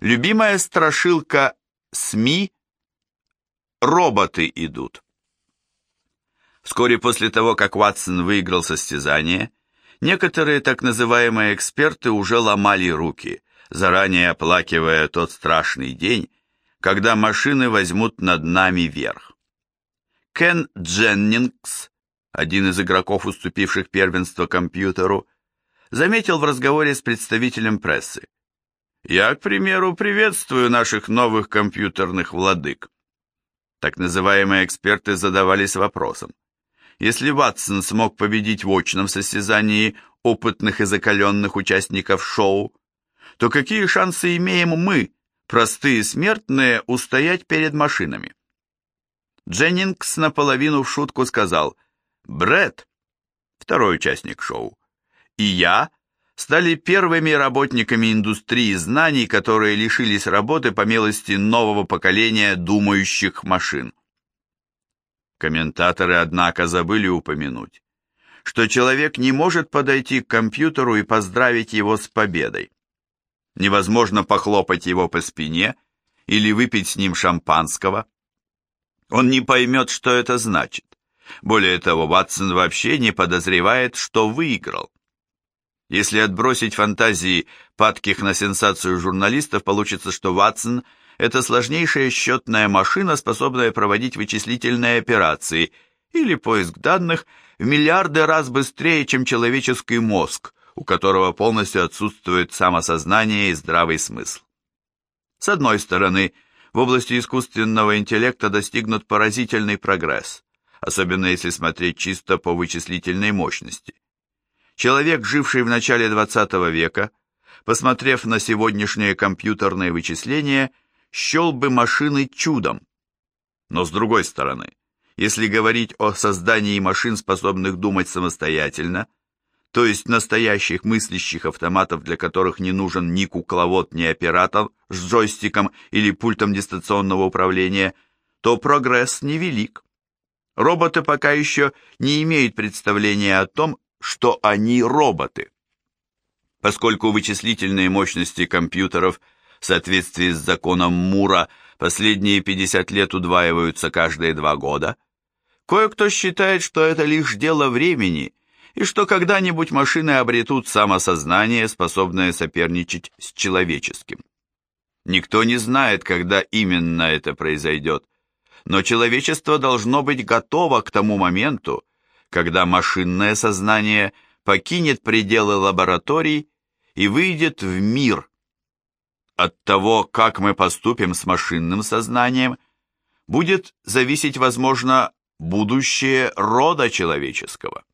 Любимая страшилка СМИ «Роботы идут». Вскоре после того, как Ватсон выиграл состязание, некоторые так называемые эксперты уже ломали руки, заранее оплакивая тот страшный день, когда машины возьмут над нами верх. Кен Дженнингс, один из игроков, уступивших первенство компьютеру, заметил в разговоре с представителем прессы. «Я, к примеру, приветствую наших новых компьютерных владык». Так называемые эксперты задавались вопросом. Если Ватсон смог победить в очном состязании опытных и закаленных участников шоу, то какие шансы имеем мы, простые смертные, устоять перед машинами? Дженнингс наполовину в шутку сказал, «Брэд, второй участник шоу, и я стали первыми работниками индустрии знаний, которые лишились работы по милости нового поколения думающих машин. Комментаторы, однако, забыли упомянуть, что человек не может подойти к компьютеру и поздравить его с победой. Невозможно похлопать его по спине или выпить с ним шампанского. Он не поймет, что это значит. Более того, Ватсон вообще не подозревает, что выиграл. Если отбросить фантазии падких на сенсацию журналистов, получится, что Ватсон – это сложнейшая счетная машина, способная проводить вычислительные операции или поиск данных в миллиарды раз быстрее, чем человеческий мозг, у которого полностью отсутствует самосознание и здравый смысл. С одной стороны, в области искусственного интеллекта достигнут поразительный прогресс, особенно если смотреть чисто по вычислительной мощности. Человек, живший в начале 20 века, посмотрев на сегодняшние компьютерные вычисления – счел бы машины чудом. Но с другой стороны, если говорить о создании машин, способных думать самостоятельно, то есть настоящих мыслящих автоматов, для которых не нужен ни кукловод, ни оператор с джойстиком или пультом дистанционного управления, то прогресс невелик. Роботы пока еще не имеют представления о том, что они роботы. Поскольку вычислительные мощности компьютеров – в соответствии с законом Мура последние 50 лет удваиваются каждые два года. Кое-кто считает, что это лишь дело времени, и что когда-нибудь машины обретут самосознание, способное соперничать с человеческим. Никто не знает, когда именно это произойдет, но человечество должно быть готово к тому моменту, когда машинное сознание покинет пределы лабораторий и выйдет в мир, от того, как мы поступим с машинным сознанием, будет зависеть, возможно, будущее рода человеческого.